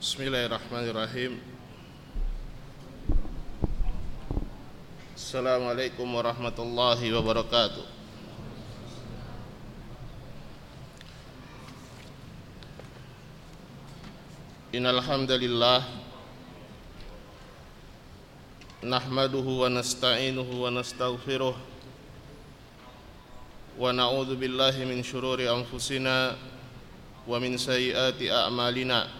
Bismillahirrahmanirrahim. Assalamualaikum warahmatullahi wabarakatuh. Innalhamdulillah Nahmaduhu wa nasta'inuhu wa nasta'ufiruh Wa na'udhu billahi min syururi anfusina Wa min sayyati a'malina.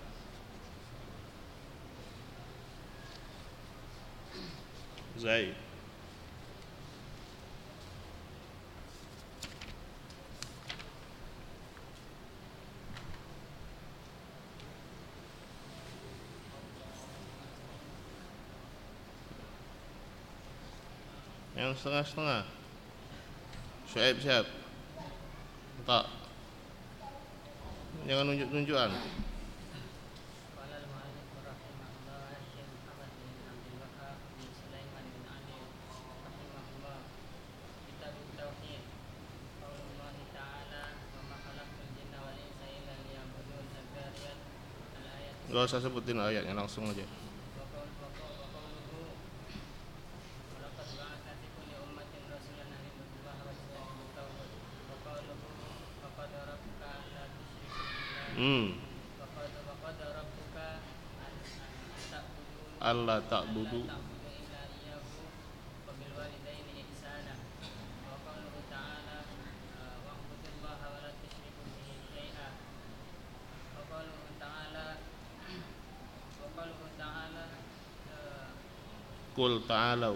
Zay, Yang setengah-setengah. Syaib siap. Tak. Jangan nunjuk-nunjukan. Gak usah sebutin oh ayatnya langsung aja. Hmm. qul ta'alau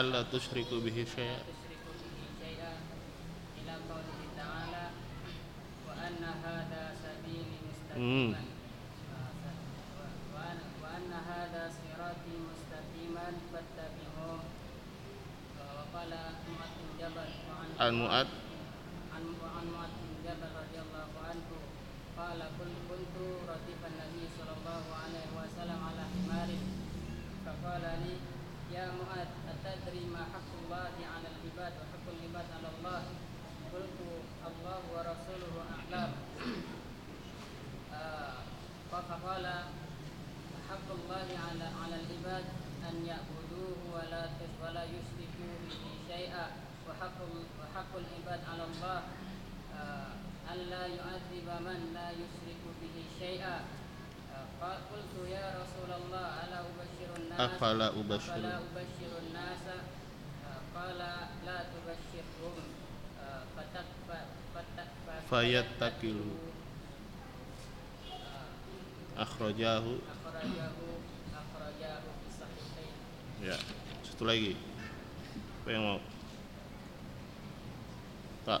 الا تشركوا به شيئا. أفلا أبشر أفلا الناس قال لا تبشرهم فيتكلوا أخرجاه ya satu lagi apa yang mau tak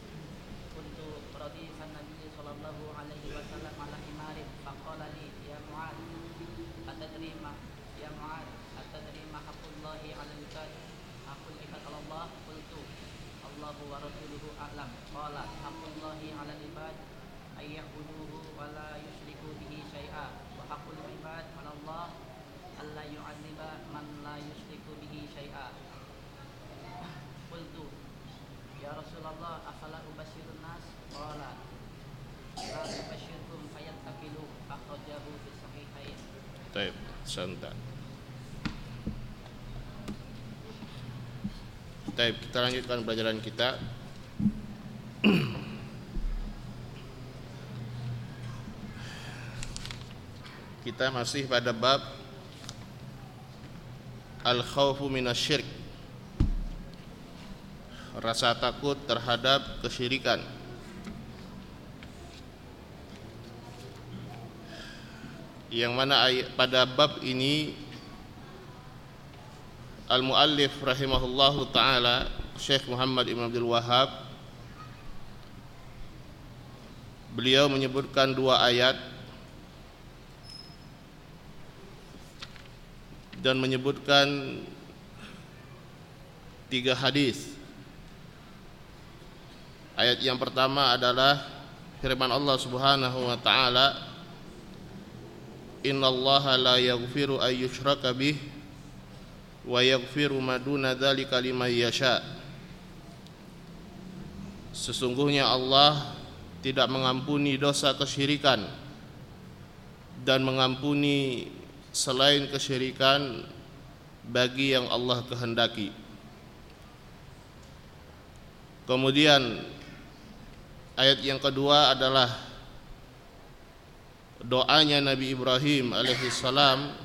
kuntu radisan Nabi sallallahu alaihi wasallam ala himarin faqala li ya Mu'ad atadri ma ya Mu'ad atadri ma haqqullahi ala al-ibad aqul ibad Allah qultu Allahu wa rasuluhu a'lam. Qala haqqullahi ala Ibad ayyabuduhu wa la yushriku bihi syai'a. Wa haqqul ibad ala Allah alla yu'adziba man la yushriku bihi syai'a. Qultu ya Rasulullah afala قال لا تبشرهم فيتكلوا أخرجه في الصحيحين Taib, santai. Taib, kita lanjutkan pelajaran kita. kita masih pada bab al-khawfu minasyirk. Rasa takut terhadap kesyirikan. Yang mana ayat pada bab ini al-muallif rahimahullahu taala Syekh Muhammad Ibn Abdul Wahab beliau menyebutkan dua ayat dan menyebutkan tiga hadis. Ayat yang pertama adalah firman Allah Subhanahu wa taala Inna Allah la ay yushraka bih wa yaghfiru ma duna dzalika liman yasha. Sesungguhnya Allah tidak mengampuni dosa kesyirikan dan mengampuni selain kesyirikan bagi yang Allah kehendaki. Kemudian ayat yang kedua adalah doanya Nabi Ibrahim alaihi salam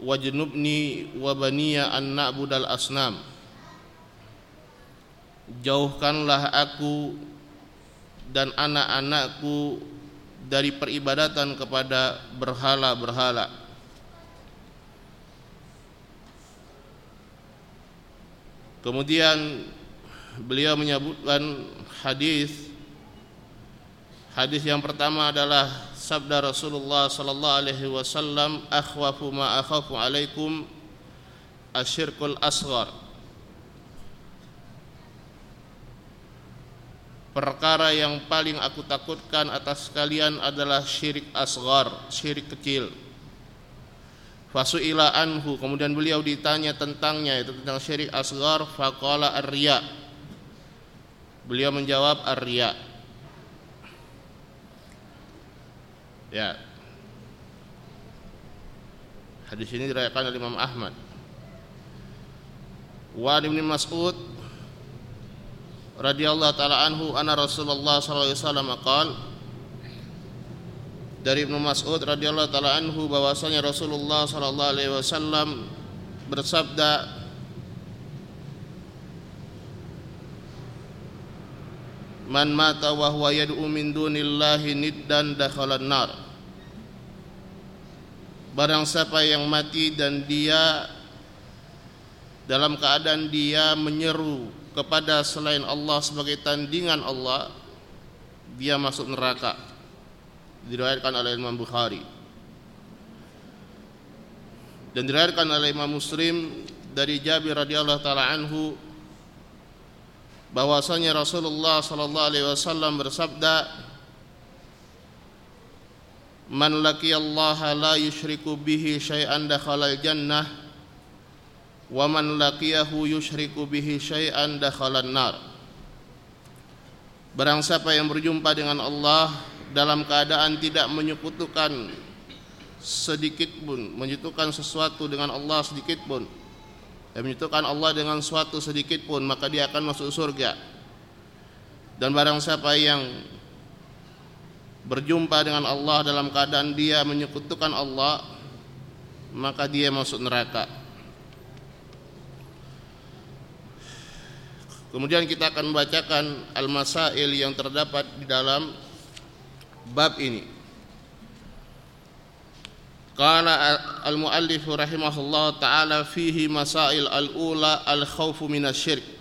wajnubni wa baniya an na'budal asnam. Jauhkanlah aku dan anak-anakku dari peribadatan kepada berhala-berhala. Kemudian beliau menyebutkan hadis Hadis yang pertama adalah sabda Rasulullah sallallahu alaihi wasallam akhwafu ma akhafu alaikum asyirkul asghar Perkara yang paling aku takutkan atas kalian adalah syirik asghar, syirik kecil. Fasuila anhu, kemudian beliau ditanya tentangnya itu tentang syirik asghar, faqala ar-riya. Beliau menjawab ar-riya. Ya. Hadis ini diriwayatkan oleh Imam Ahmad. Wa Ibnu Mas'ud radhiyallahu taala anhu anna Rasulullah sallallahu alaihi wasallam qaal dari Ibnu Mas'ud radhiyallahu taala anhu bahwasanya Rasulullah sallallahu alaihi wasallam bersabda Man mata wa huwa yad'u min dunillahi niddan nar Barang siapa yang mati dan dia dalam keadaan dia menyeru kepada selain Allah sebagai tandingan Allah dia masuk neraka. Diriwayatkan oleh Imam Bukhari. Dan diriwayatkan oleh Imam Muslim dari Jabir radhiyallahu taala anhu bahwasanya Rasulullah sallallahu alaihi wasallam bersabda Man laqiyallaha la yusyriku bihi syai'an dakhalal jannah wa man laqiyahu yusyriku bihi syai'an dakhalan nar Barang siapa yang berjumpa dengan Allah dalam keadaan tidak menyekutukan sedikit pun menyekutukan sesuatu dengan Allah sedikit pun dan Allah dengan suatu sedikit pun maka dia akan masuk surga dan barang siapa yang berjumpa dengan Allah dalam keadaan dia menyekutukan Allah maka dia masuk neraka Kemudian kita akan membacakan al-masail yang terdapat di dalam bab ini. Qala al-muallif rahimahullah taala fihi masail al-ula al-khauf min asy-syirk.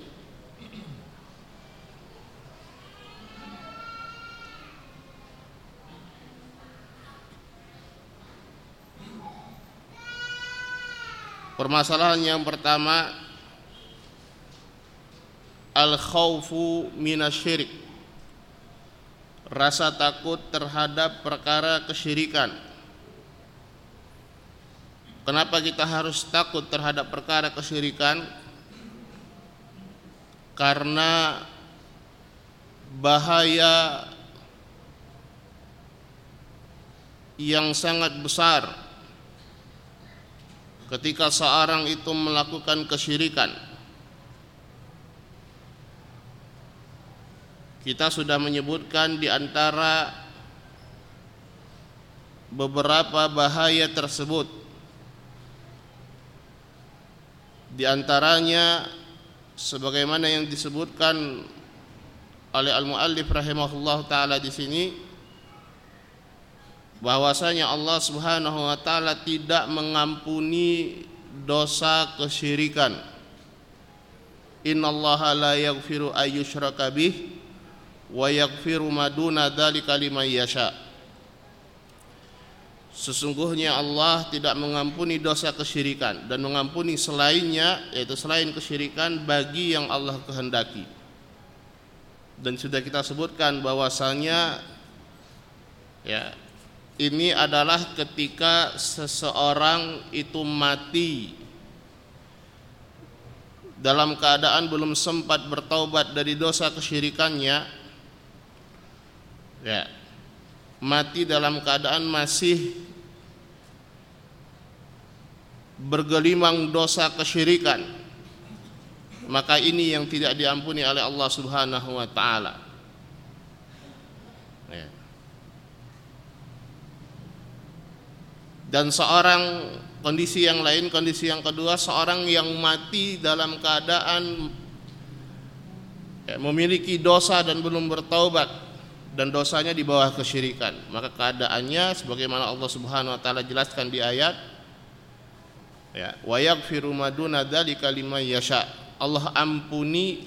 Permasalahan yang pertama al-khaufu minasyirik. Rasa takut terhadap perkara kesyirikan. Kenapa kita harus takut terhadap perkara kesyirikan? Karena bahaya yang sangat besar ketika seorang itu melakukan kesyirikan. Kita sudah menyebutkan di antara beberapa bahaya tersebut. Di antaranya sebagaimana yang disebutkan oleh al-muallif rahimahullah taala di sini bahwasanya Allah Subhanahu wa taala tidak mengampuni dosa kesyirikan. Innallaha la yaghfiru ayyushraka bih wa yaghfiru ma duna dzalika liman yasha. Sesungguhnya Allah tidak mengampuni dosa kesyirikan dan mengampuni selainnya yaitu selain kesyirikan bagi yang Allah kehendaki. Dan sudah kita sebutkan bahwasanya ya ini adalah ketika seseorang itu mati dalam keadaan belum sempat bertaubat dari dosa kesyirikannya ya mati dalam keadaan masih bergelimang dosa kesyirikan maka ini yang tidak diampuni oleh Allah Subhanahu wa taala ya. dan seorang kondisi yang lain kondisi yang kedua seorang yang mati dalam keadaan ya, memiliki dosa dan belum bertaubat dan dosanya di bawah kesyirikan maka keadaannya sebagaimana Allah Subhanahu wa taala jelaskan di ayat ya wa yaghfiru maduna dzalika liman yasha Allah ampuni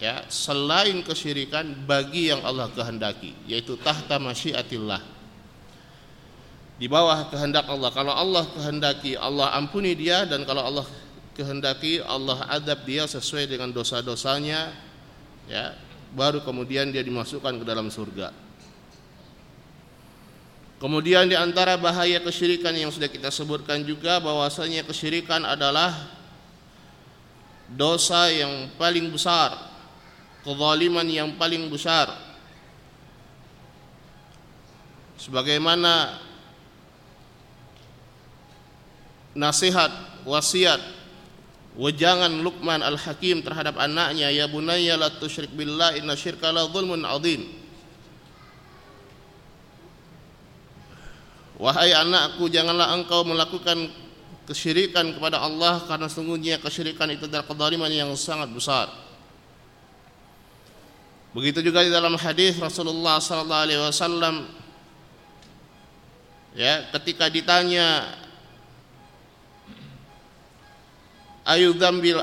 ya selain kesyirikan bagi yang Allah kehendaki yaitu tahta masyiatillah di bawah kehendak Allah. Kalau Allah kehendaki, Allah ampuni dia dan kalau Allah kehendaki, Allah adab dia sesuai dengan dosa-dosanya. Ya, baru kemudian dia dimasukkan ke dalam surga. Kemudian di antara bahaya kesyirikan yang sudah kita sebutkan juga bahwasanya kesyirikan adalah dosa yang paling besar, kezaliman yang paling besar. Sebagaimana nasihat wasiat wejangan Luqman Al-Hakim terhadap anaknya ya bunayya la tusyrik billah inna syirka la zulmun adzim Wahai anakku janganlah engkau melakukan kesyirikan kepada Allah karena sungguhnya kesyirikan itu adalah kezaliman yang sangat besar. Begitu juga di dalam hadis Rasulullah sallallahu alaihi wasallam ya ketika ditanya ayu dzambil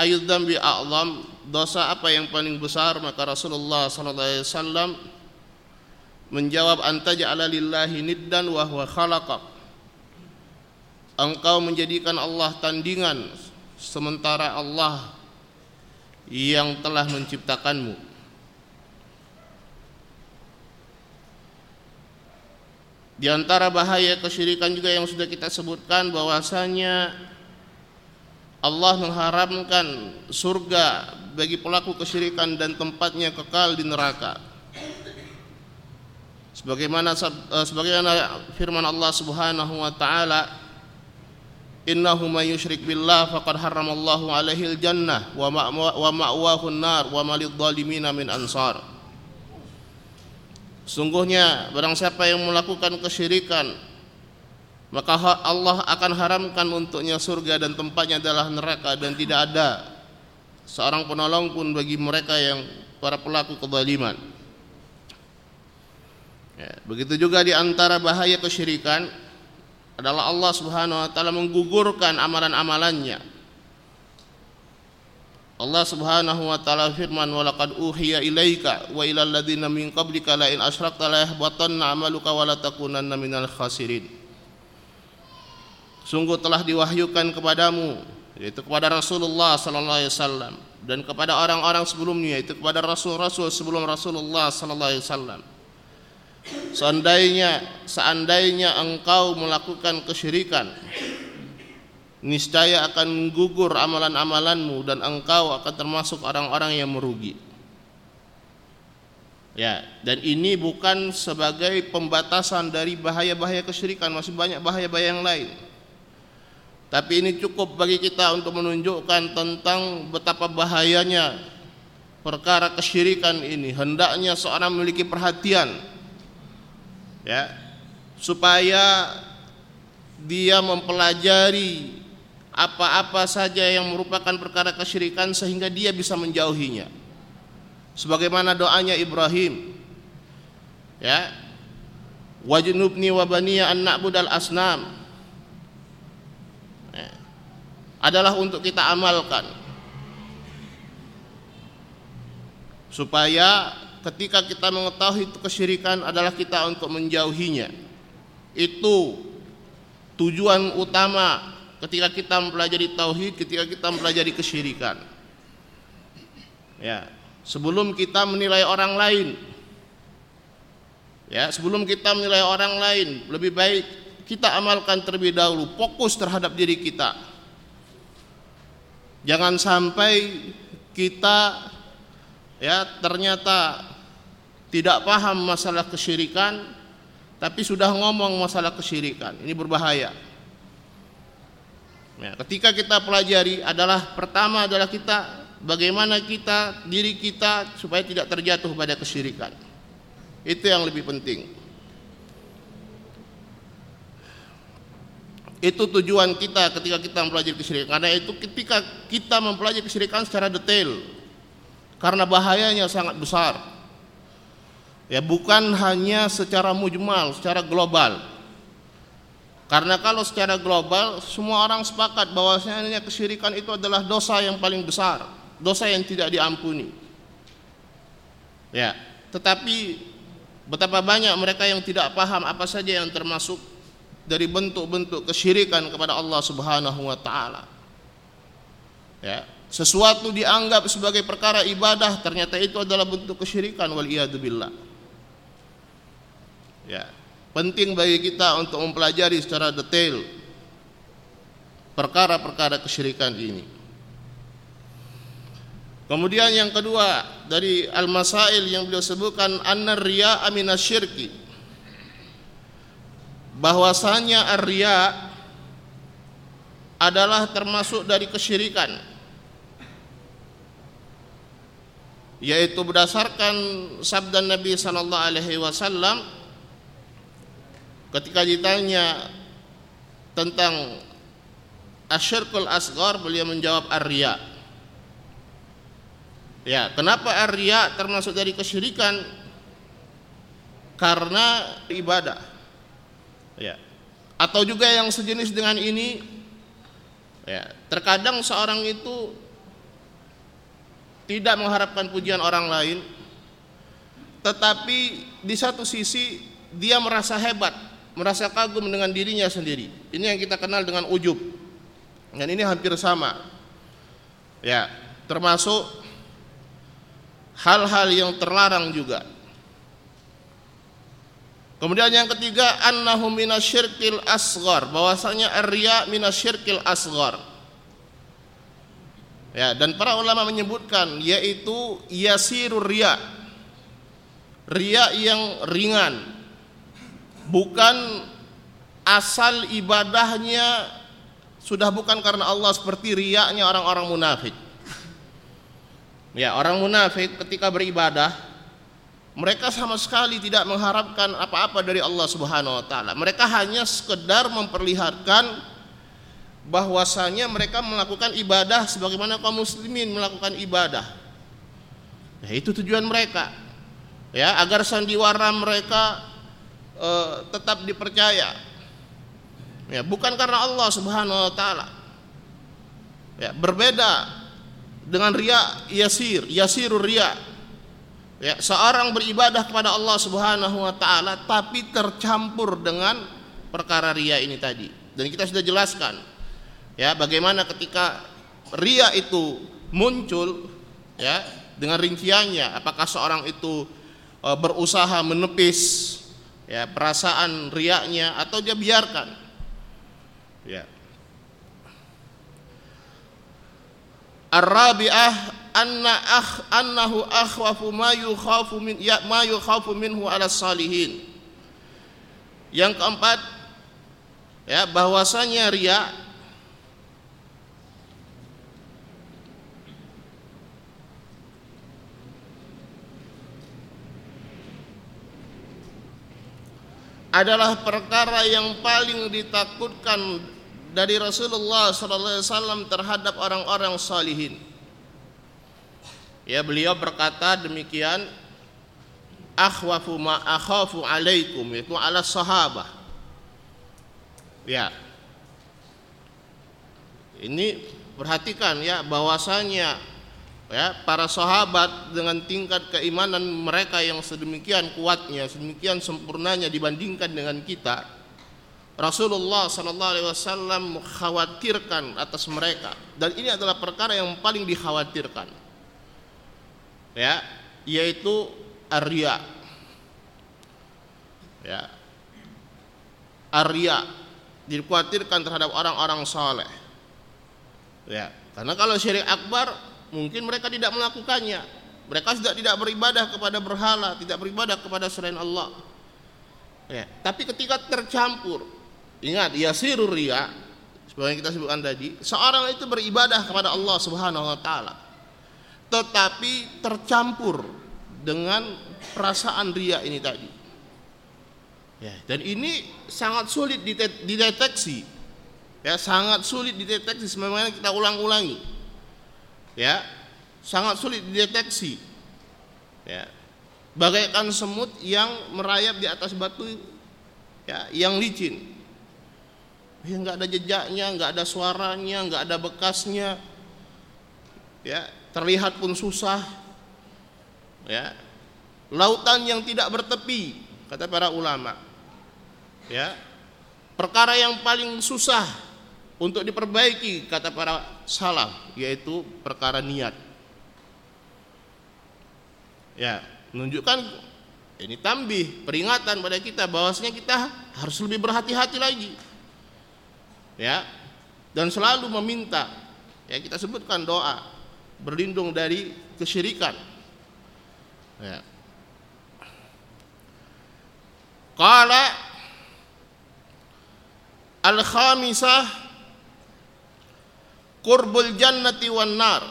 ayu dzambi a'lam dosa apa yang paling besar? Maka Rasulullah sallallahu alaihi wasallam menjawab anta ja'ala lillahi niddan wa huwa khalaqak. Engkau menjadikan Allah tandingan sementara Allah yang telah menciptakanmu. Di antara bahaya kesyirikan juga yang sudah kita sebutkan bahwasanya Allah mengharamkan surga bagi pelaku kesyirikan dan tempatnya kekal di neraka. Sebagaimana eh, sebagaimana firman Allah Subhanahu wa taala, "Innahu may yusyrik billah faqad harramallahu alaihi al-jannah wa ma'wahu an-nar wa ma lidh-dhalimin min ansar." Sungguhnya barang siapa yang melakukan kesyirikan maka Allah akan haramkan untuknya surga dan tempatnya adalah neraka dan tidak ada seorang penolong pun bagi mereka yang para pelaku kezaliman. Ya, begitu juga di antara bahaya kesyirikan adalah Allah Subhanahu wa taala menggugurkan amalan-amalannya. Allah Subhanahu wa taala firman wa laqad uhiya ilaika wa ilal ladzina min qablika la in asyrakta la yahbatanna amaluka wa la takunanna minal khasirin. Sungguh telah diwahyukan kepadamu yaitu kepada Rasulullah sallallahu alaihi wasallam dan kepada orang-orang sebelumnya yaitu kepada rasul-rasul sebelum Rasulullah sallallahu alaihi wasallam. Seandainya seandainya engkau melakukan kesyirikan niscaya akan menggugur amalan-amalanmu dan engkau akan termasuk orang-orang yang merugi. Ya, dan ini bukan sebagai pembatasan dari bahaya-bahaya kesyirikan, masih banyak bahaya-bahaya yang lain. Tapi ini cukup bagi kita untuk menunjukkan tentang betapa bahayanya perkara kesyirikan ini. Hendaknya seorang memiliki perhatian ya, supaya dia mempelajari apa-apa saja yang merupakan perkara kesyirikan sehingga dia bisa menjauhinya. Sebagaimana doanya Ibrahim. Ya. Wajnubni wa baniya an na'budal asnam. Ya. Adalah untuk kita amalkan. Supaya ketika kita mengetahui itu kesyirikan adalah kita untuk menjauhinya. Itu tujuan utama ketika kita mempelajari tauhid, ketika kita mempelajari kesyirikan. Ya, sebelum kita menilai orang lain. Ya, sebelum kita menilai orang lain, lebih baik kita amalkan terlebih dahulu, fokus terhadap diri kita. Jangan sampai kita ya ternyata tidak paham masalah kesyirikan tapi sudah ngomong masalah kesyirikan. Ini berbahaya. Ya, ketika kita pelajari adalah pertama adalah kita bagaimana kita diri kita supaya tidak terjatuh pada kesyirikan. Itu yang lebih penting. Itu tujuan kita ketika kita mempelajari kesyirikan. Karena itu ketika kita mempelajari kesyirikan secara detail. Karena bahayanya sangat besar. Ya bukan hanya secara mujmal, secara global. Karena kalau secara global semua orang sepakat bahwasanya kesyirikan itu adalah dosa yang paling besar, dosa yang tidak diampuni. Ya, tetapi betapa banyak mereka yang tidak paham apa saja yang termasuk dari bentuk-bentuk kesyirikan kepada Allah Subhanahu wa taala. Ya, sesuatu dianggap sebagai perkara ibadah ternyata itu adalah bentuk kesyirikan wal billah. Ya, penting bagi kita untuk mempelajari secara detail perkara-perkara kesyirikan ini. Kemudian yang kedua dari al-masail yang beliau sebutkan anna riya syirki. Bahwasanya ar-riya adalah termasuk dari kesyirikan. Yaitu berdasarkan sabda Nabi sallallahu alaihi wasallam ketika ditanya tentang asyirkul asgar beliau menjawab arya ya kenapa arya termasuk dari kesyirikan karena ibadah ya atau juga yang sejenis dengan ini ya terkadang seorang itu tidak mengharapkan pujian orang lain tetapi di satu sisi dia merasa hebat merasa kagum dengan dirinya sendiri. Ini yang kita kenal dengan ujub. Dan ini hampir sama. Ya, termasuk hal-hal yang terlarang juga. Kemudian yang ketiga annahu minasyirkil asghar, bahwasanya ar-riya minasyirkil asghar. Ya, dan para ulama menyebutkan yaitu yasirur riya. Riya yang ringan, bukan asal ibadahnya sudah bukan karena Allah seperti riaknya orang-orang munafik. Ya, orang munafik ketika beribadah mereka sama sekali tidak mengharapkan apa-apa dari Allah Subhanahu wa taala. Mereka hanya sekedar memperlihatkan bahwasanya mereka melakukan ibadah sebagaimana kaum muslimin melakukan ibadah. Ya, itu tujuan mereka. Ya, agar sandiwara mereka eh, tetap dipercaya. Ya, bukan karena Allah Subhanahu wa taala. Ya, berbeda dengan ria yasir, yasirur ria. Ya, seorang beribadah kepada Allah Subhanahu wa taala tapi tercampur dengan perkara ria ini tadi. Dan kita sudah jelaskan ya bagaimana ketika ria itu muncul ya dengan rinciannya apakah seorang itu e, berusaha menepis ya perasaan riaknya atau dia biarkan ya Ar-rabi'ah anna akh annahu akhwafu ma yukhafu min ya ma yukhafu minhu ala salihin. Yang keempat ya bahwasanya riya adalah perkara yang paling ditakutkan dari Rasulullah sallallahu alaihi wasallam terhadap orang-orang salihin. Ya beliau berkata demikian akhwafu ma akhafu alaikum itu ala sahabah. Ya. Ini perhatikan ya bahwasanya ya para sahabat dengan tingkat keimanan mereka yang sedemikian kuatnya, sedemikian sempurnanya dibandingkan dengan kita, Rasulullah sallallahu alaihi wasallam mengkhawatirkan atas mereka dan ini adalah perkara yang paling dikhawatirkan. Ya, yaitu arya. Ya. Arya dikhawatirkan terhadap orang-orang saleh. Ya, karena kalau syirik akbar mungkin mereka tidak melakukannya. Mereka sudah tidak beribadah kepada berhala, tidak beribadah kepada selain Allah. Ya, tapi ketika tercampur Ingat, yasirur riya sebagai kita sebutkan tadi, seorang itu beribadah kepada Allah Subhanahu wa taala. Tetapi tercampur dengan perasaan ria ini tadi. Ya, dan ini sangat sulit dideteksi. Ya, sangat sulit dideteksi sebagaimana kita ulang-ulangi. Ya, sangat sulit dideteksi. Ya. Bagaikan semut yang merayap di atas batu ya, yang licin ya nggak ada jejaknya nggak ada suaranya nggak ada bekasnya ya terlihat pun susah. Ya. Lautan yang tidak bertepi kata para ulama. Ya. Perkara yang paling susah untuk diperbaiki kata para salaf yaitu perkara niat. Ya menunjukkan ini tambih peringatan pada kita bahwasanya kita harus lebih berhati-hati lagi. Ya. Dan selalu meminta. Ya kita sebutkan doa berlindung dari kesyirikan. Ya. Qala al khamisah qurbul jannati wan nar.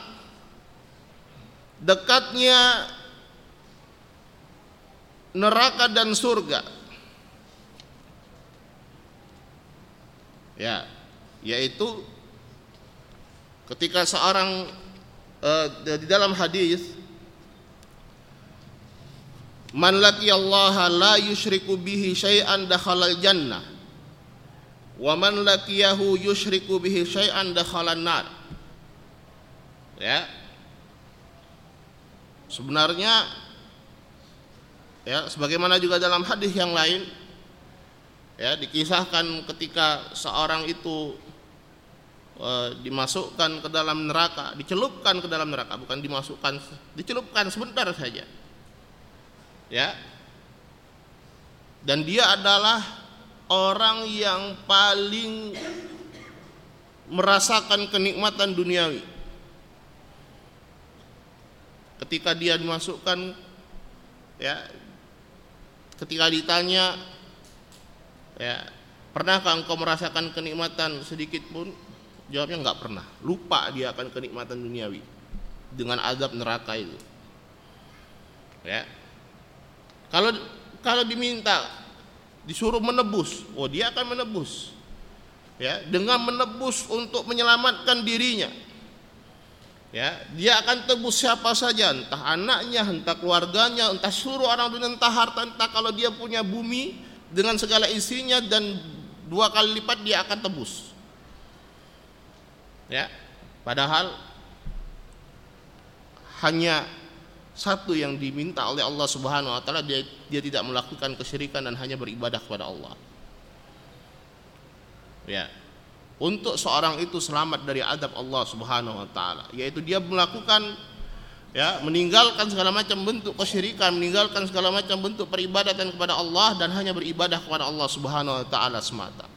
Dekatnya neraka dan surga. Ya yaitu ketika seorang uh, di dalam hadis man laqiyallaha la yusyriku bihi syai'an dakhalal jannah wa man laqiyahu yusyriku bihi syai'an dakhalan nar. Ya. Sebenarnya ya sebagaimana juga dalam hadis yang lain ya dikisahkan ketika seorang itu dimasukkan ke dalam neraka dicelupkan ke dalam neraka bukan dimasukkan dicelupkan sebentar saja. Ya. Dan dia adalah orang yang paling merasakan kenikmatan duniawi. Ketika dia dimasukkan ya ketika ditanya ya pernahkah engkau merasakan kenikmatan sedikit pun jawabnya nggak pernah. Lupa dia akan kenikmatan duniawi. Dengan azab neraka itu. Ya. Kalau kalau diminta disuruh menebus. Oh dia akan menebus. Ya dengan menebus untuk menyelamatkan dirinya. Ya dia akan tebus siapa saja. Entah anaknya entah keluarganya entah seluruh orang dunia entah harta entah kalau dia punya bumi dengan segala isinya dan dua kali lipat dia akan tebus ya. Padahal hanya satu yang diminta oleh Allah Subhanahu wa taala dia dia tidak melakukan kesyirikan dan hanya beribadah kepada Allah. Ya. Untuk seorang itu selamat dari adab Allah Subhanahu wa taala yaitu dia melakukan ya meninggalkan segala macam bentuk kesyirikan meninggalkan segala macam bentuk peribadatan kepada Allah dan hanya beribadah kepada Allah Subhanahu wa taala semata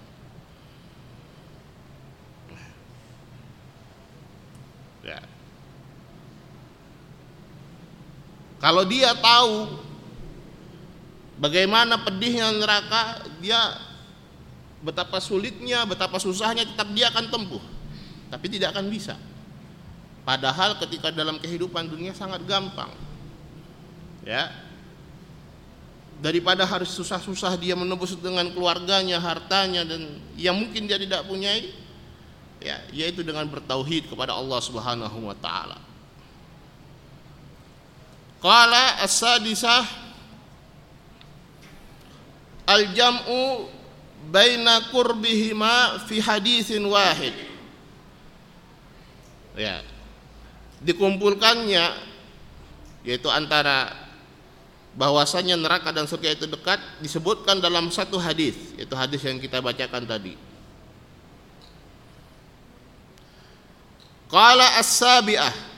ya kalau dia tahu bagaimana pedihnya neraka dia betapa sulitnya, betapa susahnya tetap dia akan tempuh. Tapi tidak akan bisa. Padahal ketika dalam kehidupan dunia sangat gampang. Ya. Daripada harus susah-susah dia menebus dengan keluarganya, hartanya dan yang mungkin dia tidak punyai ya, yaitu dengan bertauhid kepada Allah Subhanahu wa taala. Qala as-sadisah al-jam'u baina qurbihima fi hadisin wahid. Ya. Dikumpulkannya yaitu antara bahwasanya neraka dan surga itu dekat disebutkan dalam satu hadis yaitu hadis yang kita bacakan tadi. Qala as-sabi'ah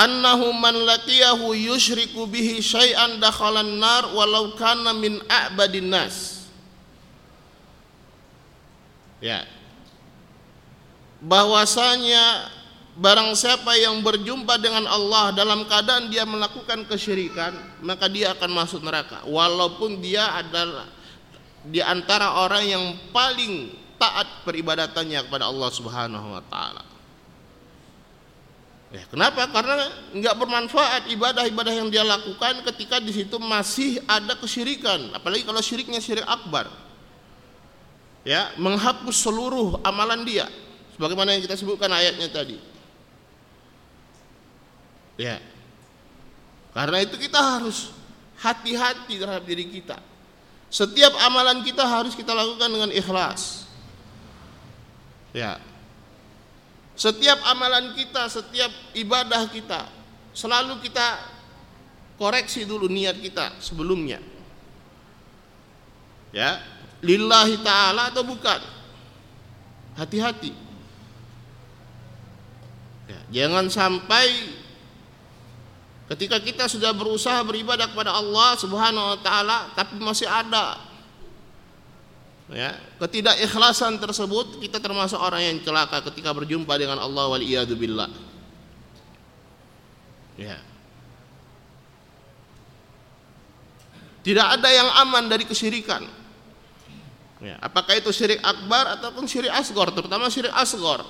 annahu man laqiyahu yushriku bihi syai'an dakhalan nar walau kana min a'badin nas. Ya. Bahwasanya barang siapa yang berjumpa dengan Allah dalam keadaan dia melakukan kesyirikan maka dia akan masuk neraka. Walaupun dia adalah di antara orang yang paling taat peribadatannya kepada Allah Subhanahu wa taala. Ya, kenapa? Karena nggak bermanfaat ibadah-ibadah yang dia lakukan ketika di situ masih ada kesyirikan, apalagi kalau syiriknya syirik akbar. Ya menghapus seluruh amalan dia. Sebagaimana yang kita sebutkan ayatnya tadi. Ya. Karena itu kita harus hati-hati terhadap diri kita. Setiap amalan kita harus kita lakukan dengan ikhlas. Ya setiap amalan kita setiap ibadah kita selalu kita koreksi dulu niat kita sebelumnya. Ya lillahi ta'ala atau bukan? Hati-hati. Ya, jangan sampai ketika kita sudah berusaha beribadah kepada Allah subhanahu wa ta'ala tapi masih ada ya, ketidakikhlasan tersebut kita termasuk orang yang celaka ketika berjumpa dengan Allah wal billah. Ya. Tidak ada yang aman dari kesyirikan. Ya, apakah itu syirik akbar ataupun syirik asgor, terutama syirik asgor.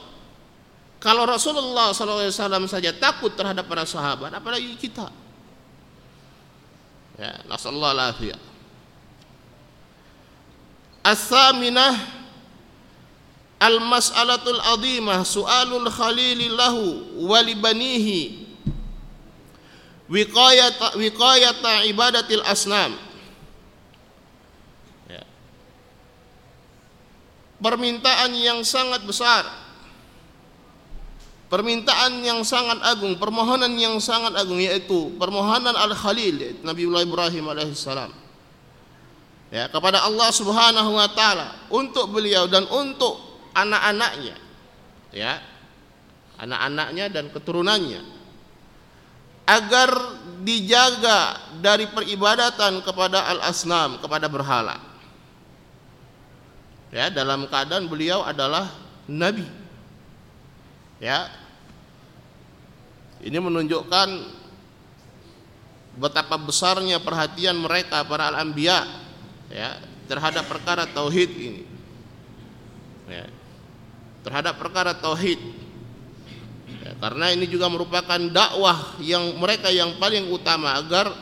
Kalau Rasulullah SAW saja takut terhadap para sahabat, apalagi kita. Ya, nasallahu alaihi As-saminah al-mas'alatul azimah su'alul khalili lahu wa wiqayata ibadatil asnam. Permintaan yang sangat besar. Permintaan yang sangat agung permohonan yang sangat agung yaitu permohonan al-khalil Nabiullah Ibrahim alaihissalam ya kepada Allah Subhanahu wa taala untuk beliau dan untuk anak-anaknya. Ya anak-anaknya dan keturunannya. Agar dijaga dari peribadatan kepada al-asnam kepada berhala. Ya dalam keadaan beliau adalah nabi. Ya ini menunjukkan betapa besarnya perhatian mereka para al-anbiya ya terhadap perkara tauhid ini. Ya terhadap perkara tauhid. Ya, karena ini juga merupakan dakwah yang mereka yang paling utama agar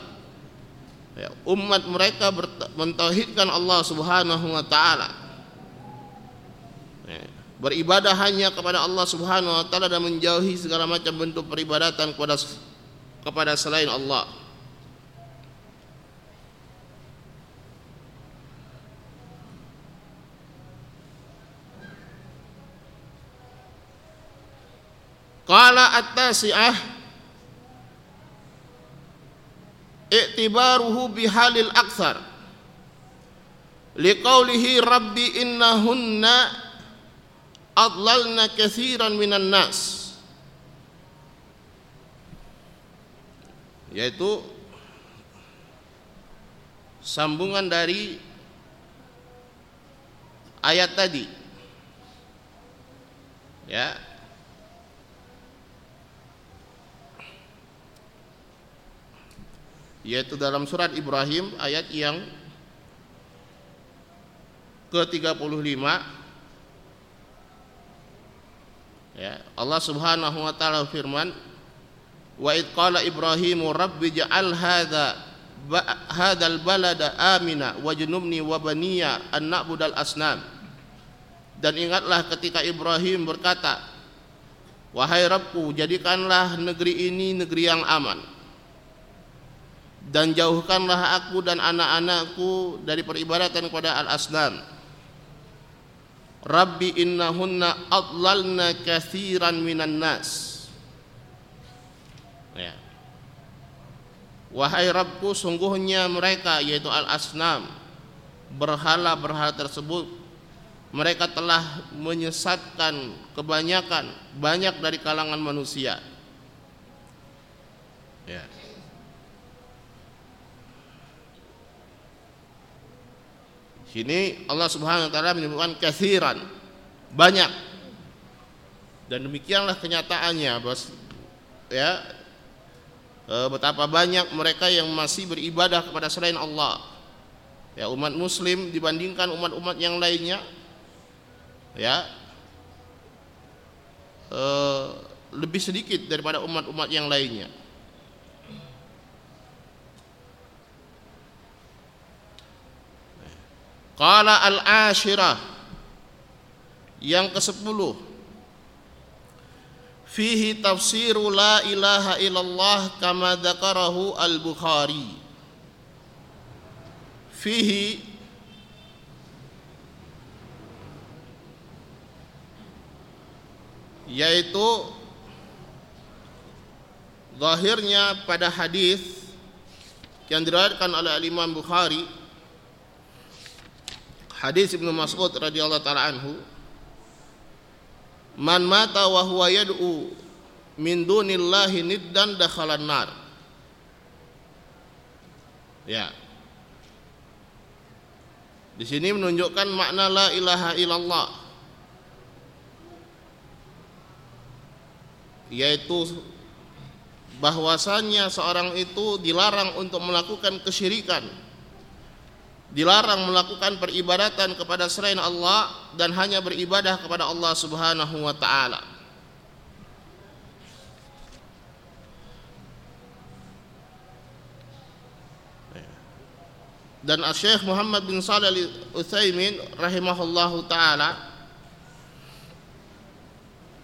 ya, umat mereka mentauhidkan Allah Subhanahu wa taala. Beribadah hanya kepada Allah Subhanahu wa taala dan menjauhi segala macam bentuk peribadatan kepada kepada selain Allah. Qala at-tasi'ah i'tibaruhu bihalil akthar liqaulihi rabbi innahunna adlalna kathiran minan nas. Yaitu sambungan dari ayat tadi. Ya yaitu dalam surat Ibrahim ayat yang ke-35 ya Allah Subhanahu wa taala firman wa id qala ibrahimu rabbi ja'al hadza hadzal balada amina wajnubni wa baniya an na'budal asnam. Dan ingatlah ketika Ibrahim berkata wahai Rabbku jadikanlah negeri ini negeri yang aman dan jauhkanlah aku dan anak-anakku dari peribadatan kepada al-asnam Rabbi innahunna adlalna kathiran minan nas. Ya. Wahai Rabbku sungguhnya mereka yaitu al-asnam berhala-berhala tersebut. Mereka telah menyesatkan kebanyakan banyak dari kalangan manusia. Ya Sini Allah Subhanahu wa taala menyebutkan kathiran, banyak. Dan demikianlah kenyataannya, Bos. Ya. E, betapa banyak mereka yang masih beribadah kepada selain Allah. Ya, umat muslim dibandingkan umat-umat yang lainnya ya e, lebih sedikit daripada umat-umat yang lainnya. Qala al-ashirah yang ke-10 Fihi tafsiru la ilaha illallah kama dzakarahu al-Bukhari. Fihi yaitu zahirnya pada hadis yang diriwayatkan oleh Imam Bukhari Hadis Ibnu Mas'ud radhiyallahu taala anhu Man mata wa huwa yad'u min dunillahi niddan dakhalan nar. Ya. Di sini menunjukkan makna la ilaha illallah. Yaitu bahwasannya seorang itu dilarang untuk melakukan kesyirikan dilarang melakukan peribadatan kepada selain Allah dan hanya beribadah kepada Allah Subhanahu wa taala. Dan Syekh Muhammad bin Shalih Al-Utsaimin rahimahullahu taala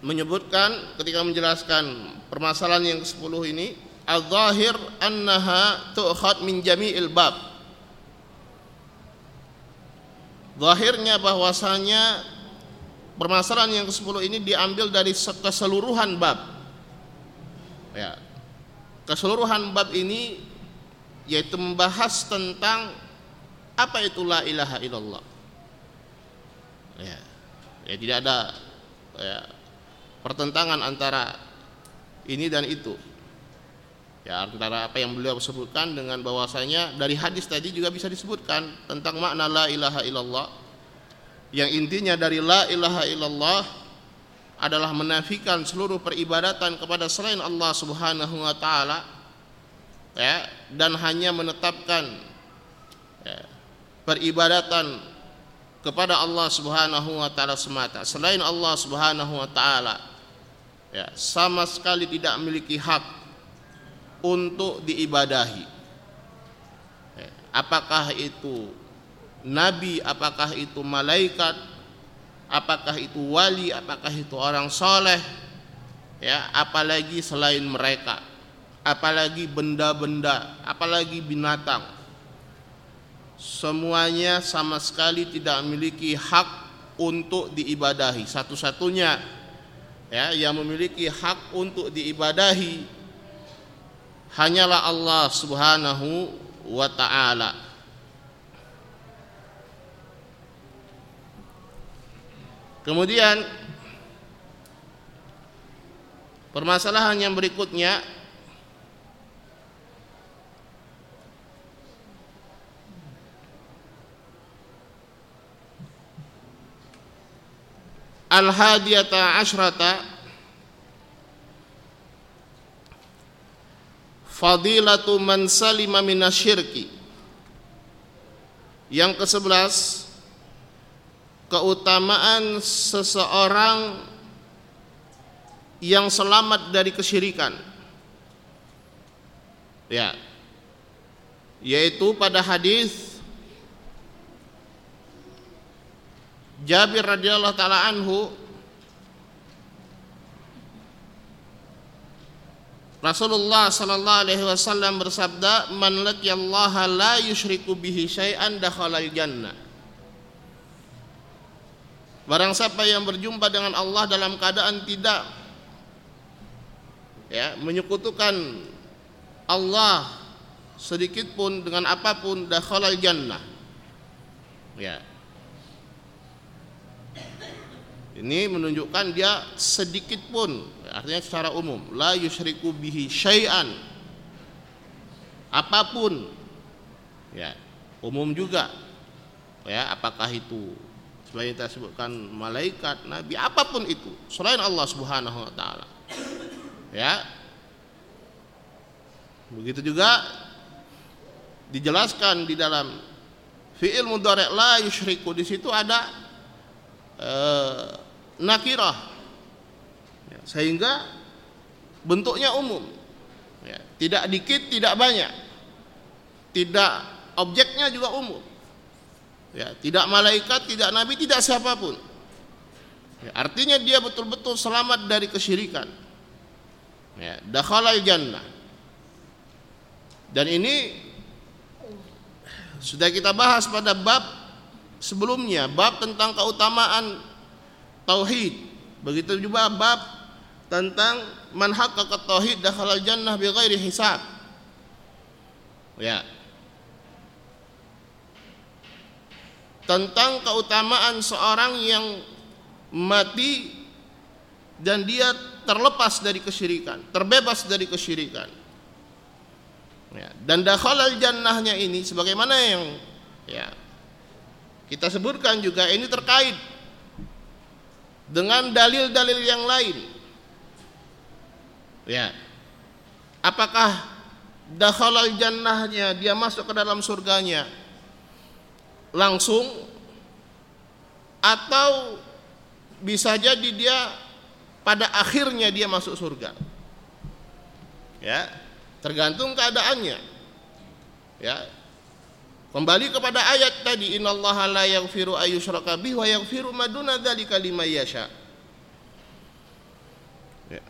menyebutkan ketika menjelaskan permasalahan yang ke-10 ini, al-zahir annaha tu'khad min jami'il bab Zahirnya bahwasanya permasalahan yang ke-10 ini diambil dari keseluruhan bab. Ya. Keseluruhan bab ini yaitu membahas tentang apa itu la ilaha illallah. Ya. Ya tidak ada ya, pertentangan antara ini dan itu. Ya, antara apa yang beliau sebutkan dengan bahwasanya dari hadis tadi juga bisa disebutkan tentang makna la ilaha illallah. Yang intinya dari la ilaha illallah adalah menafikan seluruh peribadatan kepada selain Allah Subhanahu wa taala ya dan hanya menetapkan ya, peribadatan kepada Allah Subhanahu wa taala semata. Selain Allah Subhanahu wa taala ya sama sekali tidak memiliki hak untuk diibadahi. Apakah itu nabi, apakah itu malaikat, apakah itu wali apakah itu orang soleh ya apalagi selain mereka apalagi benda-benda apalagi binatang semuanya sama sekali tidak memiliki hak untuk diibadahi satu-satunya ya yang memiliki hak untuk diibadahi hanyalah Allah Subhanahu wa taala. Kemudian permasalahan yang berikutnya Al-hadiyata asyrata Fadilatu man salima minasyirki. Yang ke sebelas keutamaan seseorang yang selamat dari kesyirikan. Ya. Yaitu pada hadis Jabir radhiyallahu taala anhu Rasulullah sallallahu alaihi wasallam bersabda man laqiyallaha la yusyriku bihi syai'an dakhalal jannah Barang siapa yang berjumpa dengan Allah dalam keadaan tidak ya menyekutukan Allah sedikit pun dengan apa pun dakhalal jannah. Ya. Ini menunjukkan dia sedikit pun artinya secara umum la yusyriku bihi syai'an apa pun ya umum juga ya apakah itu sebagai kita sebutkan malaikat, nabi, apa pun itu selain Allah Subhanahu wa taala. Ya. Begitu juga dijelaskan di dalam fi'il mudhari' la yusyriku di situ ada eh, nakirah. Ya, sehingga bentuknya umum. Ya, tidak dikit, tidak banyak. Tidak objeknya juga umum ya tidak malaikat tidak nabi tidak siapa pun ya, artinya dia betul-betul selamat dari kesyirikan ya dakhalal jannah dan ini sudah kita bahas pada bab sebelumnya bab tentang keutamaan tauhid. Begitu juga bab tentang man haqqaqa tauhid dakhalal jannah bighairi hisab. Ya. Tentang keutamaan seorang yang mati dan dia terlepas dari kesyirikan, terbebas dari kesyirikan. Ya, dan dakhalal jannahnya ini sebagaimana yang ya kita sebutkan juga ini terkait dengan dalil-dalil yang lain. Ya. Apakah dakhalal jannahnya dia masuk ke dalam surganya langsung atau bisa jadi dia pada akhirnya dia masuk surga. Ya, tergantung keadaannya. Ya. Kembali kepada ayat tadi innallaha la yaghfiru ayyushraka bihi wa yaghfiru ma duna dzalika liman yasha. Ya.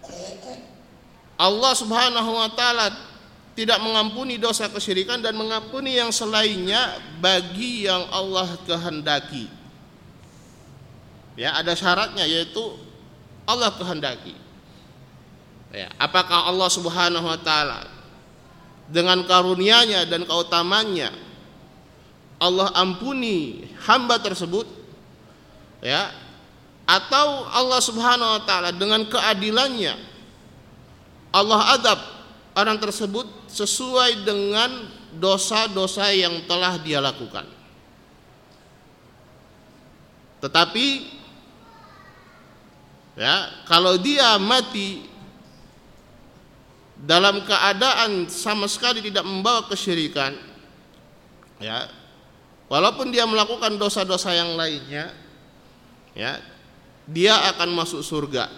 Allah Subhanahu wa taala tidak mengampuni dosa kesyirikan dan mengampuni yang selainnya bagi yang Allah kehendaki. Ya, ada syaratnya yaitu Allah kehendaki. Ya, apakah Allah Subhanahu wa taala dengan karunia-Nya dan keutamannya Allah ampuni hamba tersebut ya atau Allah Subhanahu wa taala dengan keadilannya Allah adab orang tersebut sesuai dengan dosa-dosa yang telah dia lakukan. Tetapi ya, kalau dia mati dalam keadaan sama sekali tidak membawa kesyirikan ya, walaupun dia melakukan dosa-dosa yang lainnya ya, dia akan masuk surga.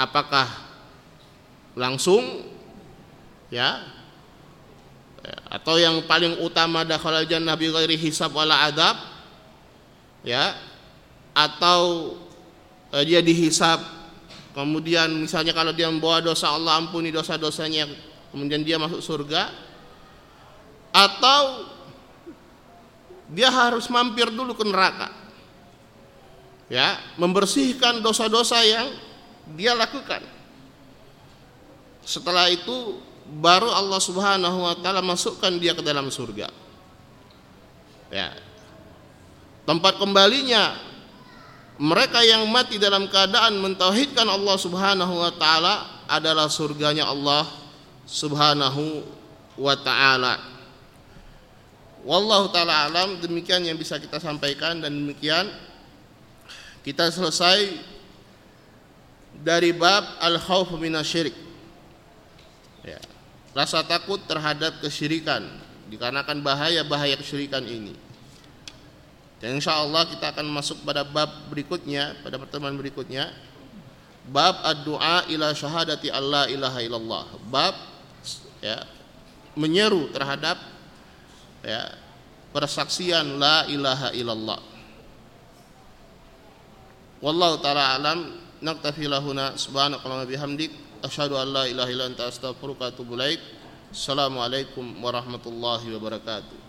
Apakah langsung ya atau yang paling utama dakhalal jannah bi ghairi hisab wala adab ya atau eh, dia dihisap kemudian misalnya kalau dia membawa dosa Allah ampuni dosa-dosanya kemudian dia masuk surga atau dia harus mampir dulu ke neraka. Ya membersihkan dosa-dosa yang dia lakukan. Setelah itu baru Allah Subhanahu wa taala masukkan dia ke dalam surga. Ya. Tempat kembalinya mereka yang mati dalam keadaan mentauhidkan Allah Subhanahu wa taala adalah surganya Allah Subhanahu wa taala. Wallahu taala alam demikian yang bisa kita sampaikan dan demikian kita selesai dari bab al-khauf minasyirik. Ya. Rasa takut terhadap kesyirikan dikarenakan bahaya-bahaya kesyirikan ini. Dan insya Allah kita akan masuk pada bab berikutnya pada pertemuan berikutnya bab ad-du'a ila syahadati Allah ilaha illallah bab ya menyeru terhadap ya. Persaksian la ilaha illallah. Wallahu taala alam naktafi lahuna subhanakallahumma bihamdik asyhadu an la ilaha illa anta astaghfiruka wa atubu ilaik. Assalamualaikum warahmatullahi wabarakatuh